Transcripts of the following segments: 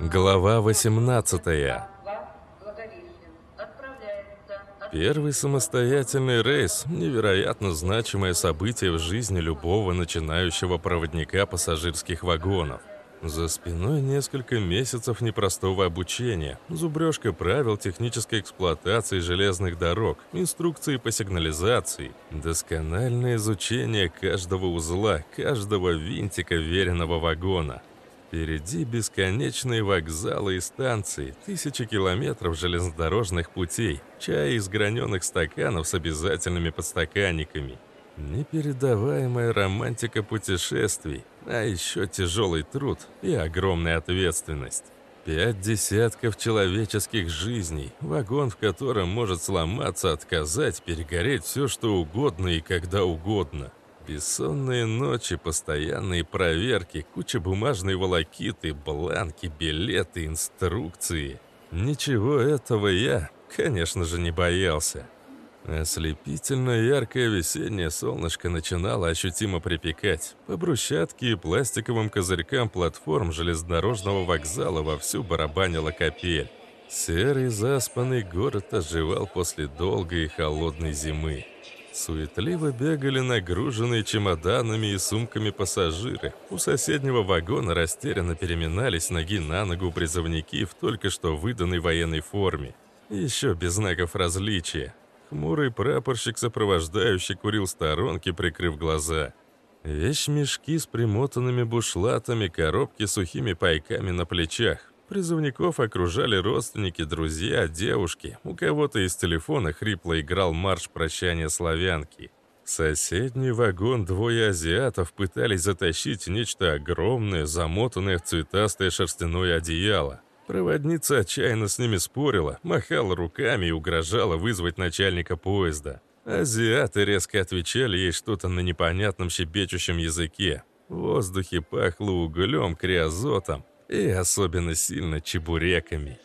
Глава 18 Первый самостоятельный рейс – невероятно значимое событие в жизни любого начинающего проводника пассажирских вагонов. За спиной несколько месяцев непростого обучения, зубрежка правил технической эксплуатации железных дорог, инструкции по сигнализации, доскональное изучение каждого узла, каждого винтика веренного вагона. Впереди бесконечные вокзалы и станции, тысячи километров железнодорожных путей, чай из граненых стаканов с обязательными подстаканниками – Непередаваемая романтика путешествий, а еще тяжелый труд и огромная ответственность. Пять десятков человеческих жизней, вагон в котором может сломаться, отказать, перегореть все что угодно и когда угодно. Бессонные ночи, постоянные проверки, куча бумажной волокиты, бланки, билеты, инструкции. Ничего этого я, конечно же, не боялся. Ослепительно яркое весеннее солнышко начинало ощутимо припекать. По брусчатке и пластиковым козырькам платформ железнодорожного вокзала вовсю барабанила капель. Серый заспанный город оживал после долгой и холодной зимы. Суетливо бегали нагруженные чемоданами и сумками пассажиры. У соседнего вагона растерянно переминались ноги на ногу призывники в только что выданной военной форме. Еще без знаков различия. Хмурый прапорщик, сопровождающий, курил сторонки, прикрыв глаза. Вещмешки с примотанными бушлатами, коробки с сухими пайками на плечах. Призывников окружали родственники, друзья, девушки. У кого-то из телефона хрипло играл марш прощания славянки. Соседний вагон двое азиатов пытались затащить нечто огромное, замотанное в цветастое шерстяное одеяло. Проводница отчаянно с ними спорила, махала руками и угрожала вызвать начальника поезда. Азиаты резко отвечали ей что-то на непонятном щебечущем языке. В воздухе пахло углем, криозотом и особенно сильно чебуреками.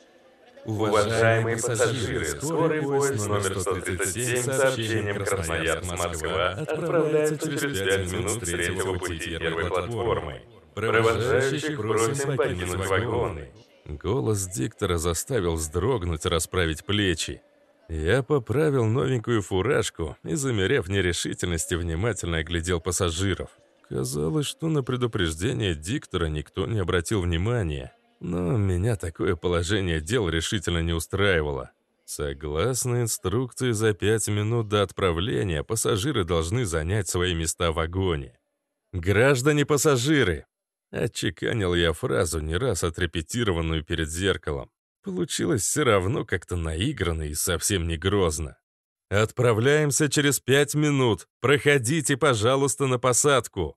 Уважаемые пассажиры, скорый поезд номер 137 с сообщением Красноярск-Москва отправляется через 5 минут с третьего пути первой платформы. Провожающих просим покинуть вагоны. Голос диктора заставил вздрогнуть, расправить плечи. Я поправил новенькую фуражку и, замерев нерешительности, внимательно оглядел пассажиров. Казалось, что на предупреждение диктора никто не обратил внимания. Но меня такое положение дел решительно не устраивало. Согласно инструкции, за пять минут до отправления пассажиры должны занять свои места в вагоне. «Граждане-пассажиры, Отчеканил я фразу, не раз отрепетированную перед зеркалом. Получилось все равно как-то наигранно и совсем не грозно. «Отправляемся через пять минут. Проходите, пожалуйста, на посадку».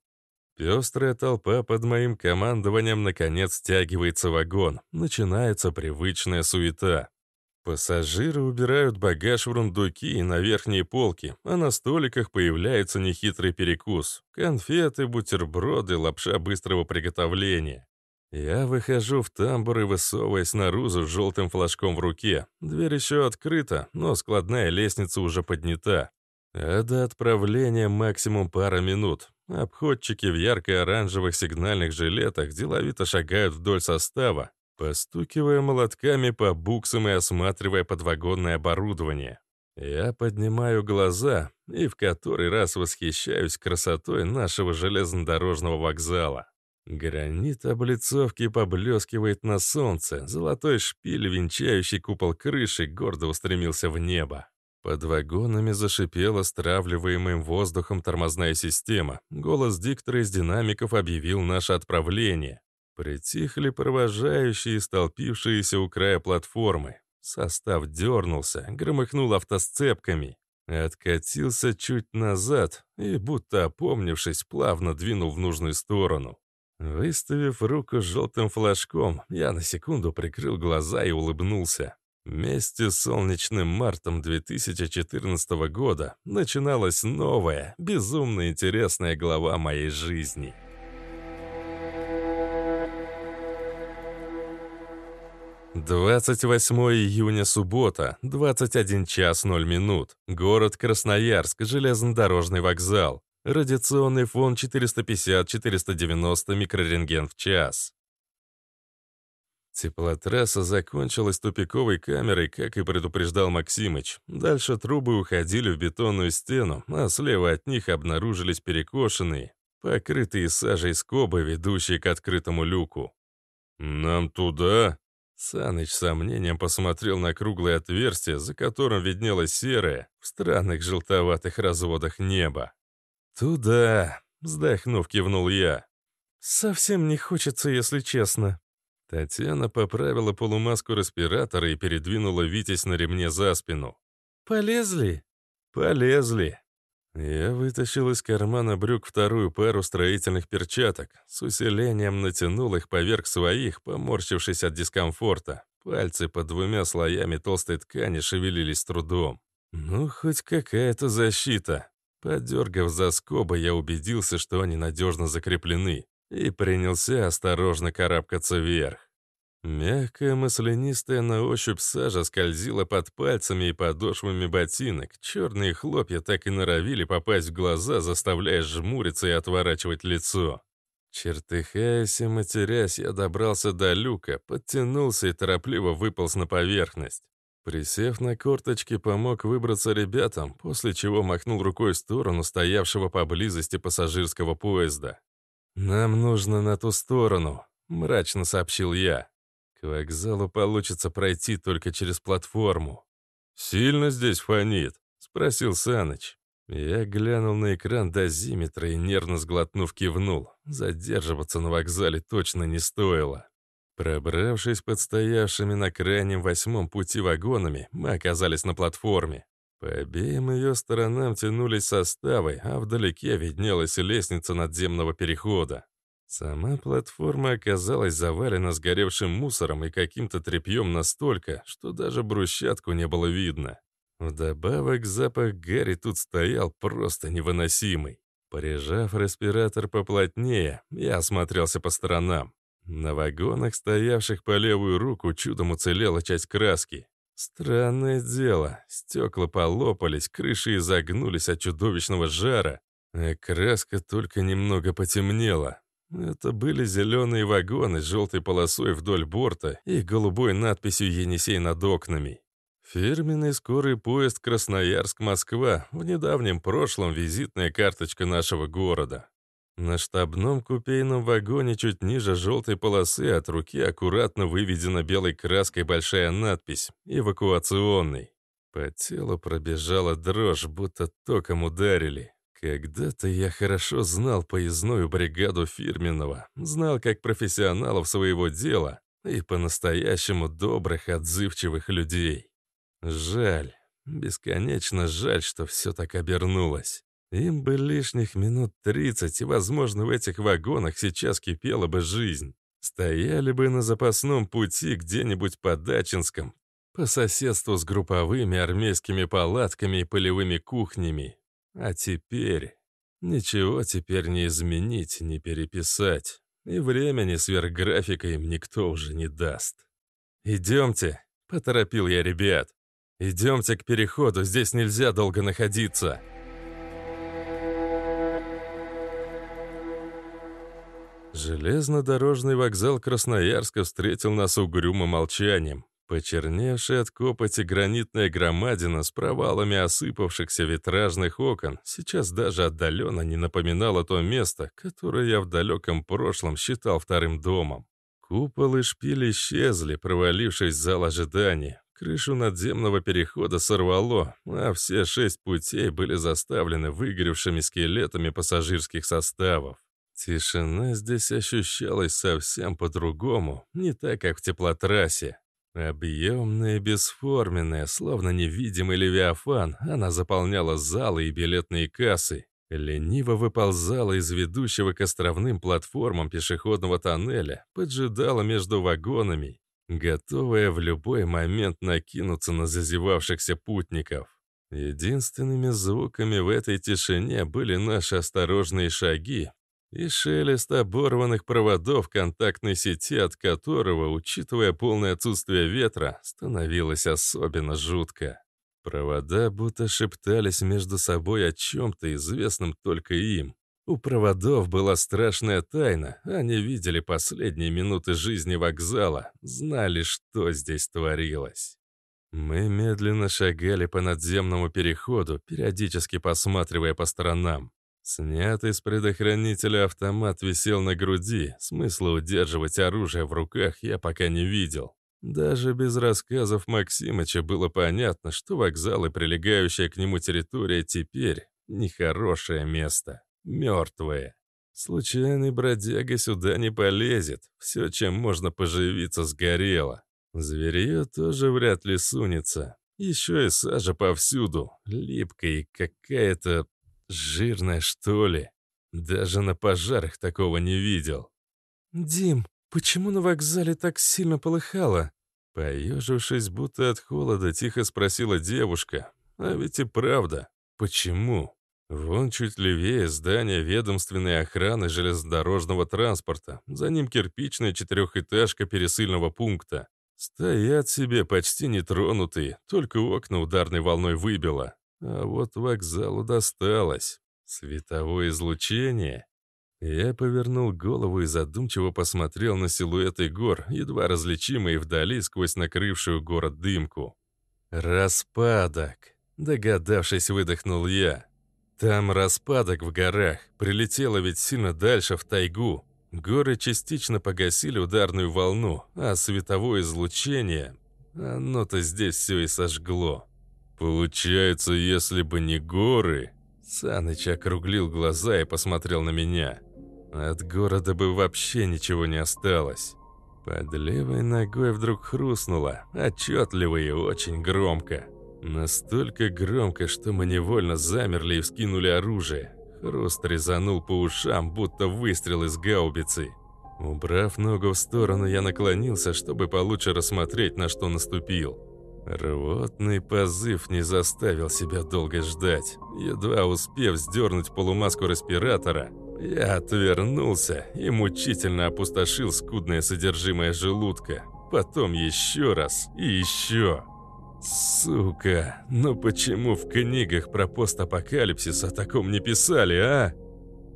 Пестрая толпа под моим командованием наконец стягивается вагон. Начинается привычная суета. Пассажиры убирают багаж в рундуки и на верхние полки, а на столиках появляется нехитрый перекус. Конфеты, бутерброды, лапша быстрого приготовления. Я выхожу в тамбур и высовываясь наружу с желтым флажком в руке. Дверь еще открыта, но складная лестница уже поднята. А до отправления максимум пара минут. Обходчики в ярко-оранжевых сигнальных жилетах деловито шагают вдоль состава, постукивая молотками по буксам и осматривая подвагонное оборудование. Я поднимаю глаза и в который раз восхищаюсь красотой нашего железнодорожного вокзала. Гранит облицовки поблескивает на солнце, золотой шпиль, венчающий купол крыши, гордо устремился в небо. Под вагонами зашипела стравливаемым воздухом тормозная система. Голос диктора из динамиков объявил наше отправление. Притихли провожающие, столпившиеся у края платформы. Состав дернулся, громыхнул автосцепками. Откатился чуть назад и, будто опомнившись, плавно двинул в нужную сторону. Выставив руку с желтым флажком, я на секунду прикрыл глаза и улыбнулся. Вместе с солнечным мартом 2014 года начиналась новая, безумно интересная глава моей жизни. 28 июня, суббота, 21 час 0 минут. Город Красноярск, железнодорожный вокзал. Радиационный фон 450-490 микрорентген в час. Теплотрасса закончилась тупиковой камерой, как и предупреждал Максимыч. Дальше трубы уходили в бетонную стену, а слева от них обнаружились перекошенные, покрытые сажей скобы, ведущие к открытому люку. «Нам туда?» Саныч с сомнением посмотрел на круглое отверстие, за которым виднелось серое, в странных желтоватых разводах неба. «Туда!» — вздохнув, кивнул я. «Совсем не хочется, если честно». Татьяна поправила полумаску респиратора и передвинула Витязь на ремне за спину. «Полезли?» «Полезли». Я вытащил из кармана брюк вторую пару строительных перчаток. С усилением натянул их поверх своих, поморщившись от дискомфорта. Пальцы под двумя слоями толстой ткани шевелились трудом. Ну, хоть какая-то защита. Подергав за скобы, я убедился, что они надежно закреплены, и принялся осторожно карабкаться вверх. Мягкая, маслянистая на ощупь сажа скользила под пальцами и подошвами ботинок. Черные хлопья так и норовили попасть в глаза, заставляя жмуриться и отворачивать лицо. Чертыхаясь и матерясь, я добрался до люка, подтянулся и торопливо выполз на поверхность. Присев на корточки, помог выбраться ребятам, после чего махнул рукой в сторону стоявшего поблизости пассажирского поезда. «Нам нужно на ту сторону», — мрачно сообщил я. «К вокзалу получится пройти только через платформу». «Сильно здесь фонит?» — спросил Саныч. Я глянул на экран дозиметра и, нервно сглотнув, кивнул. Задерживаться на вокзале точно не стоило. Пробравшись под стоявшими на крайнем восьмом пути вагонами, мы оказались на платформе. По обеим ее сторонам тянулись составы, а вдалеке виднелась лестница надземного перехода. Сама платформа оказалась завалена сгоревшим мусором и каким-то тряпьем настолько, что даже брусчатку не было видно. Вдобавок запах гари тут стоял просто невыносимый. Прижав респиратор поплотнее, я осмотрелся по сторонам. На вагонах, стоявших по левую руку, чудом уцелела часть краски. Странное дело, стекла полопались, крыши изогнулись от чудовищного жара, а краска только немного потемнела. Это были зеленые вагоны с желтой полосой вдоль борта и голубой надписью «Енисей» над окнами. Фирменный скорый поезд Красноярск-Москва, в недавнем прошлом визитная карточка нашего города. На штабном купейном вагоне чуть ниже желтой полосы от руки аккуратно выведена белой краской большая надпись «Эвакуационный». По телу пробежала дрожь, будто током ударили. Когда-то я хорошо знал поездную бригаду фирменного, знал как профессионалов своего дела и по-настоящему добрых, отзывчивых людей. Жаль, бесконечно жаль, что все так обернулось. Им бы лишних минут тридцать, и, возможно, в этих вагонах сейчас кипела бы жизнь. Стояли бы на запасном пути где-нибудь под Дачинском, по соседству с групповыми армейскими палатками и полевыми кухнями. А теперь... Ничего теперь не изменить, не переписать. И времени сверхграфика им никто уже не даст. «Идемте», — поторопил я ребят. «Идемте к переходу, здесь нельзя долго находиться». Железнодорожный вокзал Красноярска встретил нас угрюмым молчанием. Почерневшая от копоти гранитная громадина с провалами осыпавшихся витражных окон сейчас даже отдаленно не напоминала то место, которое я в далеком прошлом считал вторым домом. Купол и шпиль исчезли, провалившись в зал ожидания. Крышу надземного перехода сорвало, а все шесть путей были заставлены выгоревшими скелетами пассажирских составов. Тишина здесь ощущалась совсем по-другому, не так, как в теплотрассе. Объемная, бесформенная, словно невидимый левиафан, она заполняла залы и билетные кассы, лениво выползала из ведущего к островным платформам пешеходного тоннеля, поджидала между вагонами, готовая в любой момент накинуться на зазевавшихся путников. Единственными звуками в этой тишине были наши осторожные шаги, и шелест оборванных проводов контактной сети, от которого, учитывая полное отсутствие ветра, становилось особенно жутко. Провода будто шептались между собой о чем-то известном только им. У проводов была страшная тайна, они видели последние минуты жизни вокзала, знали, что здесь творилось. Мы медленно шагали по надземному переходу, периодически посматривая по сторонам. Снятый с предохранителя автомат висел на груди, смысла удерживать оружие в руках я пока не видел. Даже без рассказов Максимыча было понятно, что вокзал и прилегающая к нему территория теперь нехорошее место, мертвое. Случайный бродяга сюда не полезет, все, чем можно поживиться, сгорело. Зверье тоже вряд ли сунется. Еще и сажа повсюду, липкая и какая-то Жирная, что ли? Даже на пожарах такого не видел. «Дим, почему на вокзале так сильно полыхало?» Поежившись, будто от холода, тихо спросила девушка. А ведь и правда. Почему? Вон чуть левее здание ведомственной охраны железнодорожного транспорта. За ним кирпичная четырехэтажка пересыльного пункта. Стоят себе почти нетронутые, только окна ударной волной выбило. А вот вокзалу досталось. Световое излучение. Я повернул голову и задумчиво посмотрел на силуэты гор, едва различимые вдали сквозь накрывшую город дымку. «Распадок!» — догадавшись, выдохнул я. «Там распадок в горах, прилетело ведь сильно дальше, в тайгу. Горы частично погасили ударную волну, а световое излучение... Оно-то здесь все и сожгло. «Получается, если бы не горы...» Саныч округлил глаза и посмотрел на меня. От города бы вообще ничего не осталось. Под левой ногой вдруг хрустнуло, отчетливо и очень громко. Настолько громко, что мы невольно замерли и вскинули оружие. Хруст резанул по ушам, будто выстрел из гаубицы. Убрав ногу в сторону, я наклонился, чтобы получше рассмотреть, на что наступил. Рвотный позыв не заставил себя долго ждать. Едва успев сдернуть полумаску респиратора, я отвернулся и мучительно опустошил скудное содержимое желудка. Потом еще раз и еще. Сука, ну почему в книгах про постапокалипсис о таком не писали, а?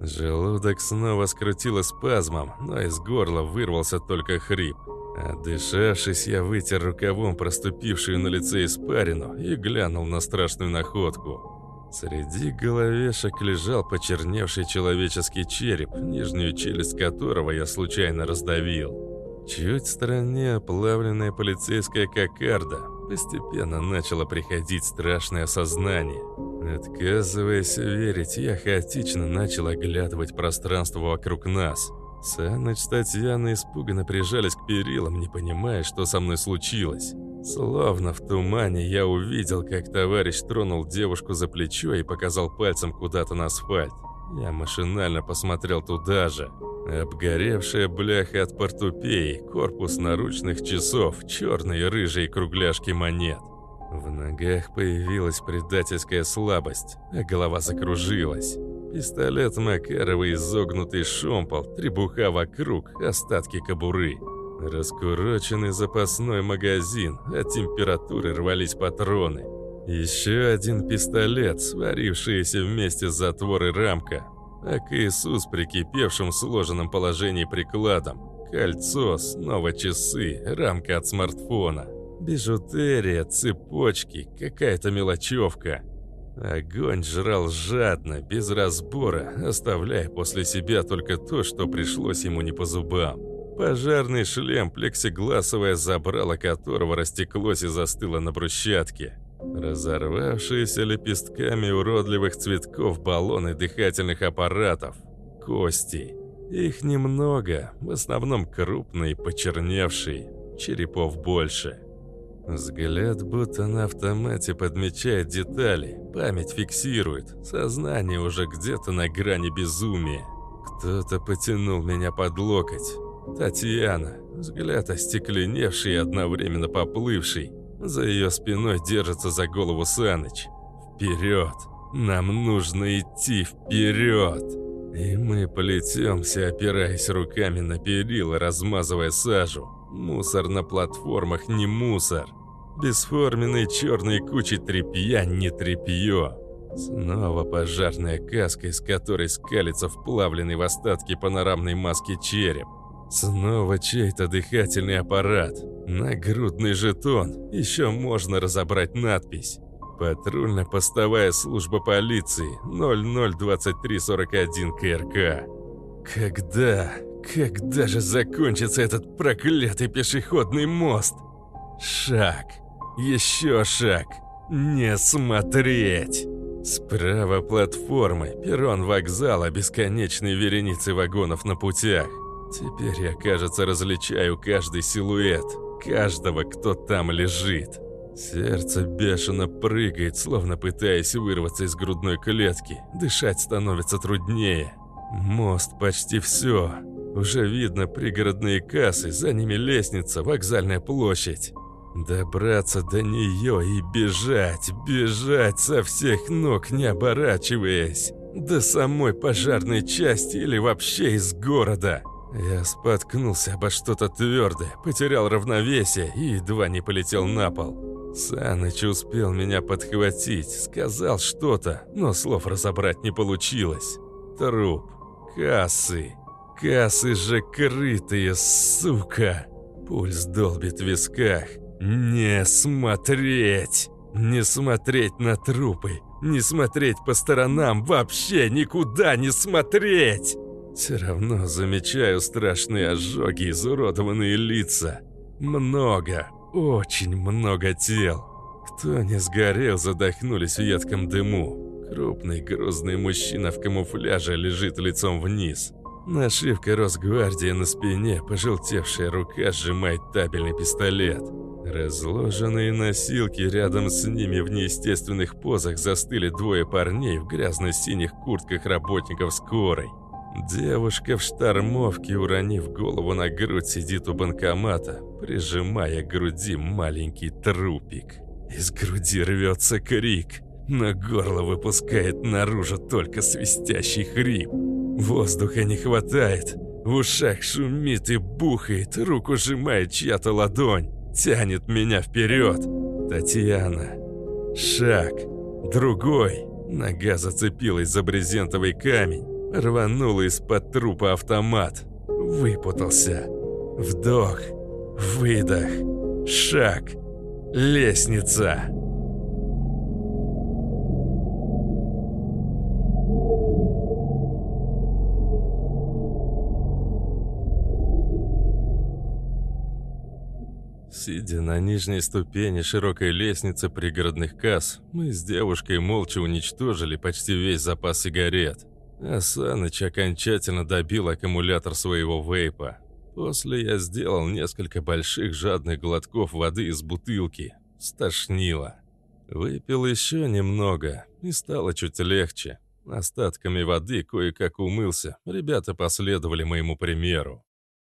Желудок снова скрутило спазмом, но из горла вырвался только хрип. Отдышавшись, я вытер рукавом проступившую на лице испарину и глянул на страшную находку. Среди головешек лежал почерневший человеческий череп, нижнюю челюсть которого я случайно раздавил. Чуть в стороне оплавленная полицейская кокарда. Постепенно начало приходить страшное осознание. Отказываясь верить, я хаотично начал оглядывать пространство вокруг нас – Саныч с Татьяной испуганно прижались к перилам, не понимая, что со мной случилось. Словно в тумане я увидел, как товарищ тронул девушку за плечо и показал пальцем куда-то на асфальт. Я машинально посмотрел туда же. Обгоревшая бляха от портупеи, корпус наручных часов, черные рыжие кругляшки монет. В ногах появилась предательская слабость, а голова закружилась. Пистолет Макарова, изогнутый шомпол, требуха вокруг, остатки кобуры. Раскуроченный запасной магазин, от температуры рвались патроны. Еще один пистолет, сварившийся вместе с затвор и рамка. А КСУ с прикипевшим в сложенном положении прикладом. Кольцо, снова часы, рамка от смартфона. Бижутерия, цепочки, какая-то мелочевка. Огонь жрал жадно, без разбора, оставляя после себя только то, что пришлось ему не по зубам. Пожарный шлем, плексигласовое забрало которого растеклось и застыло на брусчатке. Разорвавшиеся лепестками уродливых цветков баллоны дыхательных аппаратов. Кости. Их немного, в основном крупные, почерневшие. Черепов больше. Взгляд будто на автомате подмечает детали, память фиксирует, сознание уже где-то на грани безумия. Кто-то потянул меня под локоть. Татьяна, взгляд остекленевший и одновременно поплывший. За ее спиной держится за голову Саныч. Вперед! Нам нужно идти вперед! И мы полетемся, опираясь руками на перила, размазывая сажу. Мусор на платформах не мусор. Бесформенные черные кучи тряпья не тряпье. Снова пожарная каска, из которой скалится вплавленный в остатки панорамной маски череп. Снова чей-то дыхательный аппарат. Нагрудный жетон. Еще можно разобрать надпись. Патрульно-постовая служба полиции 002341 КРК. Когда, когда же закончится этот проклятый пешеходный мост? Шаг. Еще шаг. Не смотреть. Справа платформы, перрон вокзала, бесконечные вереницы вагонов на путях. Теперь я, кажется, различаю каждый силуэт, каждого, кто там лежит. Сердце бешено прыгает, словно пытаясь вырваться из грудной клетки. Дышать становится труднее. Мост почти все. Уже видно пригородные кассы, за ними лестница, вокзальная площадь. Добраться до нее и бежать, бежать со всех ног, не оборачиваясь. До самой пожарной части или вообще из города. Я споткнулся обо что-то твердое, потерял равновесие и едва не полетел на пол. Саныч успел меня подхватить, сказал что-то, но слов разобрать не получилось. Труп. Кассы. Кассы же крытые, сука. Пульс долбит в висках. Не смотреть! Не смотреть на трупы! Не смотреть по сторонам! Вообще никуда не смотреть! Все равно замечаю страшные ожоги, изуродованные лица. Много, очень много тел. Кто не сгорел, задохнулись в едком дыму. Крупный грузный мужчина в камуфляже лежит лицом вниз. Нашивка Росгвардии на спине, пожелтевшая рука сжимает табельный пистолет. Разложенные носилки рядом с ними в неестественных позах застыли двое парней в грязно-синих куртках работников скорой. Девушка в штормовке, уронив голову на грудь, сидит у банкомата, прижимая к груди маленький трупик. Из груди рвется крик, но горло выпускает наружу только свистящий хрип. Воздуха не хватает, в ушах шумит и бухает, руку сжимает чья-то ладонь. Тянет меня вперед. Татьяна. Шаг. Другой. Нога зацепилась за брезентовый камень. Рванула из-под трупа автомат. Выпутался. Вдох. Выдох. Шаг. Лестница. Сидя на нижней ступени широкой лестницы пригородных касс, мы с девушкой молча уничтожили почти весь запас сигарет. А Саныч окончательно добил аккумулятор своего вейпа. После я сделал несколько больших жадных глотков воды из бутылки. Стошнило. Выпил еще немного, и стало чуть легче. Остатками воды кое-как умылся, ребята последовали моему примеру.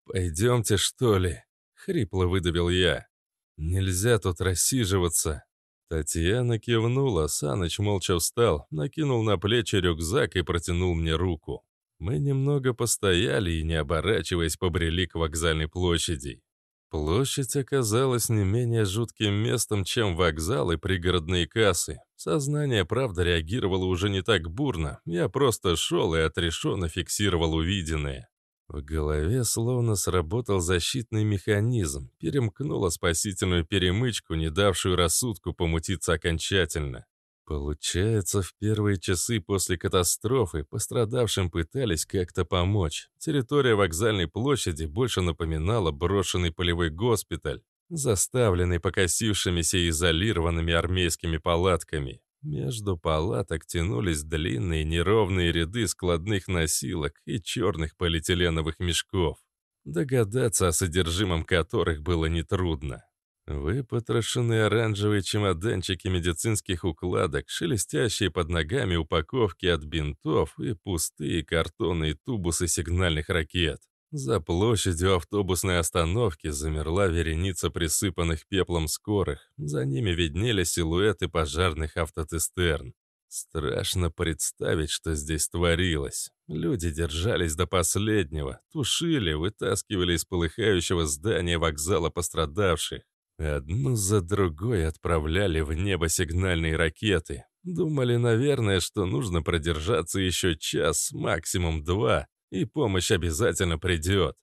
«Пойдемте, что ли?» Хрипло выдавил я. «Нельзя тут рассиживаться». Татьяна кивнула, Саныч молча встал, накинул на плечи рюкзак и протянул мне руку. Мы немного постояли и, не оборачиваясь, побрели к вокзальной площади. Площадь оказалась не менее жутким местом, чем вокзал и пригородные кассы. Сознание, правда, реагировало уже не так бурно. Я просто шел и отрешенно фиксировал увиденное. В голове словно сработал защитный механизм, перемкнула спасительную перемычку, не давшую рассудку помутиться окончательно. Получается, в первые часы после катастрофы пострадавшим пытались как-то помочь. Территория вокзальной площади больше напоминала брошенный полевой госпиталь, заставленный покосившимися и изолированными армейскими палатками. Между палаток тянулись длинные неровные ряды складных носилок и черных полиэтиленовых мешков, догадаться о содержимом которых было нетрудно. Выпотрошенные оранжевые чемоданчики медицинских укладок, шелестящие под ногами упаковки от бинтов и пустые картонные тубусы сигнальных ракет. За площадью автобусной остановки замерла вереница присыпанных пеплом скорых. За ними виднелись силуэты пожарных автотестерн. Страшно представить, что здесь творилось. Люди держались до последнего, тушили, вытаскивали из полыхающего здания вокзала пострадавших. Одну за другой отправляли в небо сигнальные ракеты. Думали, наверное, что нужно продержаться еще час, максимум два, и помощь обязательно придет.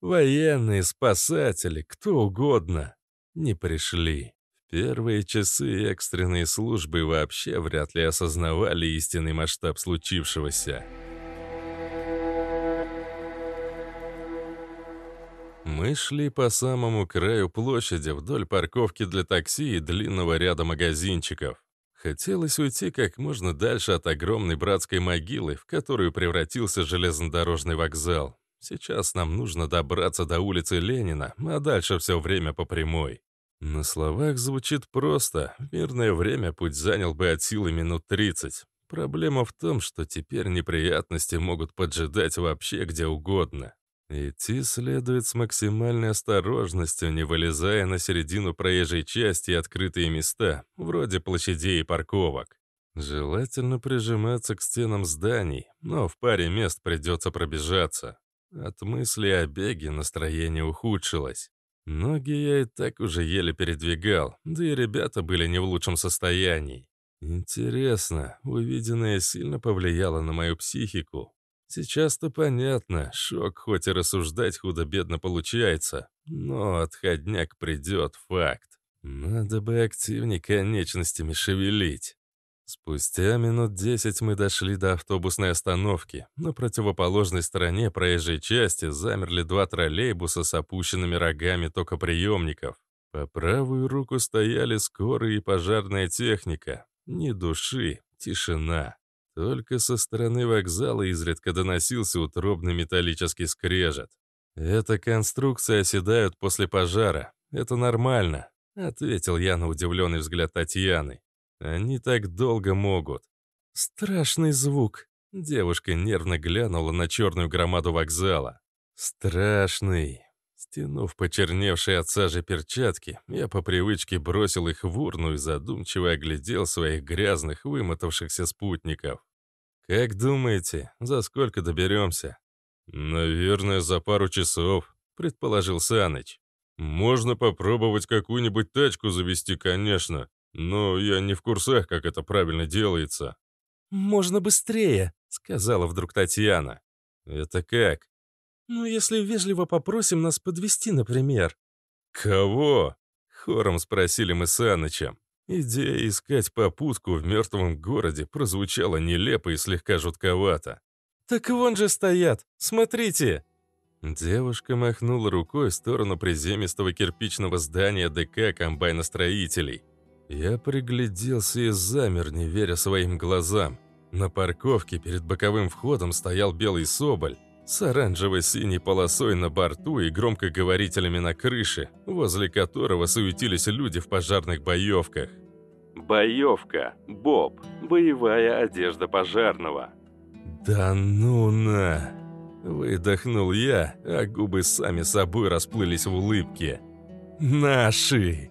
Военные, спасатели, кто угодно. Не пришли. В первые часы экстренные службы вообще вряд ли осознавали истинный масштаб случившегося. Мы шли по самому краю площади вдоль парковки для такси и длинного ряда магазинчиков. Хотелось уйти как можно дальше от огромной братской могилы, в которую превратился железнодорожный вокзал. Сейчас нам нужно добраться до улицы Ленина, а дальше все время по прямой. На словах звучит просто. В мирное время путь занял бы от силы минут 30. Проблема в том, что теперь неприятности могут поджидать вообще где угодно. Идти следует с максимальной осторожностью, не вылезая на середину проезжей части и открытые места, вроде площадей и парковок. Желательно прижиматься к стенам зданий, но в паре мест придется пробежаться. От мысли о беге настроение ухудшилось. Ноги я и так уже еле передвигал, да и ребята были не в лучшем состоянии. Интересно, увиденное сильно повлияло на мою психику. Сейчас-то понятно, шок хоть и рассуждать худо-бедно получается, но отходняк придет, факт. Надо бы активнее конечностями шевелить. Спустя минут десять мы дошли до автобусной остановки. На противоположной стороне проезжей части замерли два троллейбуса с опущенными рогами токоприемников. По правую руку стояли скорая и пожарная техника. Ни души, тишина. Только со стороны вокзала изредка доносился утробный металлический скрежет. «Эта конструкция оседают после пожара. Это нормально», — ответил я на удивленный взгляд Татьяны. «Они так долго могут». «Страшный звук», — девушка нервно глянула на черную громаду вокзала. «Страшный». Стянув почерневшие от сажи перчатки, я по привычке бросил их в урну и задумчиво оглядел своих грязных, вымотавшихся спутников. «Как думаете, за сколько доберемся?» «Наверное, за пару часов», — предположил Саныч. «Можно попробовать какую-нибудь тачку завести, конечно, но я не в курсах, как это правильно делается». «Можно быстрее», — сказала вдруг Татьяна. «Это как?» «Ну, если вежливо попросим нас подвести, например». «Кого?» — хором спросили мы с Анычем. Идея искать попутку в мертвом городе прозвучала нелепо и слегка жутковато. «Так вон же стоят! Смотрите!» Девушка махнула рукой в сторону приземистого кирпичного здания ДК комбайностроителей. Я пригляделся и замер, не веря своим глазам. На парковке перед боковым входом стоял белый соболь, с оранжево-синей полосой на борту и громкоговорителями на крыше, возле которого суетились люди в пожарных боевках. Боевка. Боб. Боевая одежда пожарного. «Да ну на!» Выдохнул я, а губы сами собой расплылись в улыбке. «Наши!»